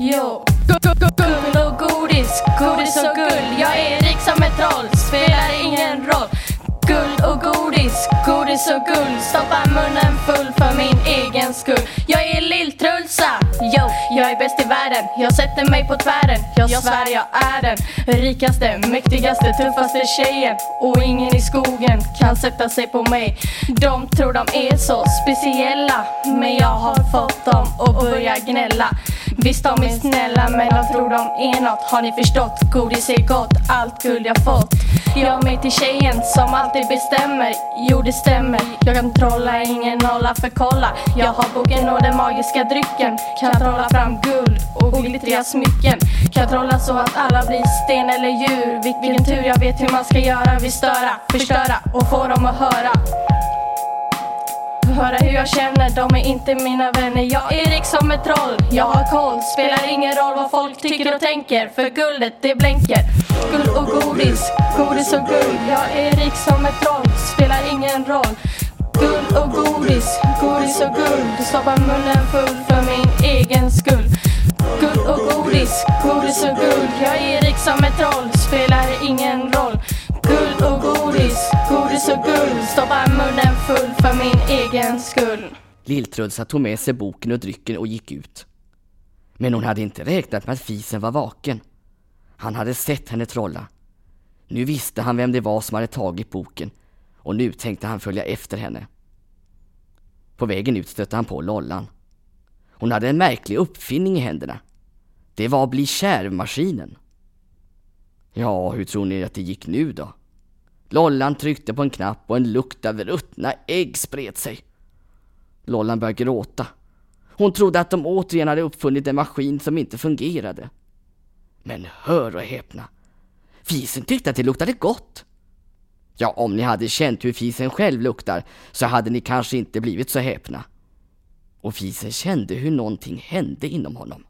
Jo, guld och godis, godis och guld. Jag är rik som ett troll, spelar ingen roll. Guld och godis, godis och guld. Stoppar munnen full för min egen skull. Jag är Lill-Trulsa, yo. Jag är bäst i världen, jag sätter mig på tvären. Jag svär jag är den rikaste, mäktigaste, tuffaste tjejen. Och ingen i skogen kan sätta sig på mig. De tror de är så speciella, men jag har fått dem att börja gnälla. Visst de är snälla men de tror de är nåt Har ni förstått? Godis är gott, allt guld jag fått. Jag mig till tjejen som alltid bestämmer. Jo det stämmer, jag kan trolla ingen nolla för kolla. Jag har boken och den magiska drycken. Kan trolla fram guld och glittriga smycken? Kan trolla så att alla blir sten eller djur? Vilken tur jag vet hur man ska göra, vi störa, förstöra och få dem att höra jag känner, de är inte mina vänner. Jag är rik som ett troll, jag har koll. Spelar ingen roll vad folk tycker och tänker För guldet det blänker. Guld och godis, godis och guld. Jag är rik som ett troll, spelar ingen roll. Guld och godis, godis och guld. Stoppar munnen full för min egen skull. Guld och godis, godis och guld. Jag är rik som ett troll, spelar ingen roll. Guld och godis, godis och guld. Stoppar munnen full för min egen skull Lilltrulsa tog med sig boken och drycken och gick ut. Men hon hade inte räknat med att fisen var vaken. Han hade sett henne trolla. Nu visste han vem det var som hade tagit boken och nu tänkte han följa efter henne. På vägen ut stötte han på Lollan. Hon hade en märklig uppfinning i händerna. Det var bli kärvmaskinen. Ja, hur tror ni att det gick nu då? Lollan tryckte på en knapp och en lukt av ruttna ägg spred sig. Lollan började gråta. Hon trodde att de återigen hade uppfunnit en maskin som inte fungerade. Men hör och häpna. Fisen tyckte att det luktade gott. Ja, om ni hade känt hur fisen själv luktar så hade ni kanske inte blivit så häpna. Och fisen kände hur någonting hände inom honom.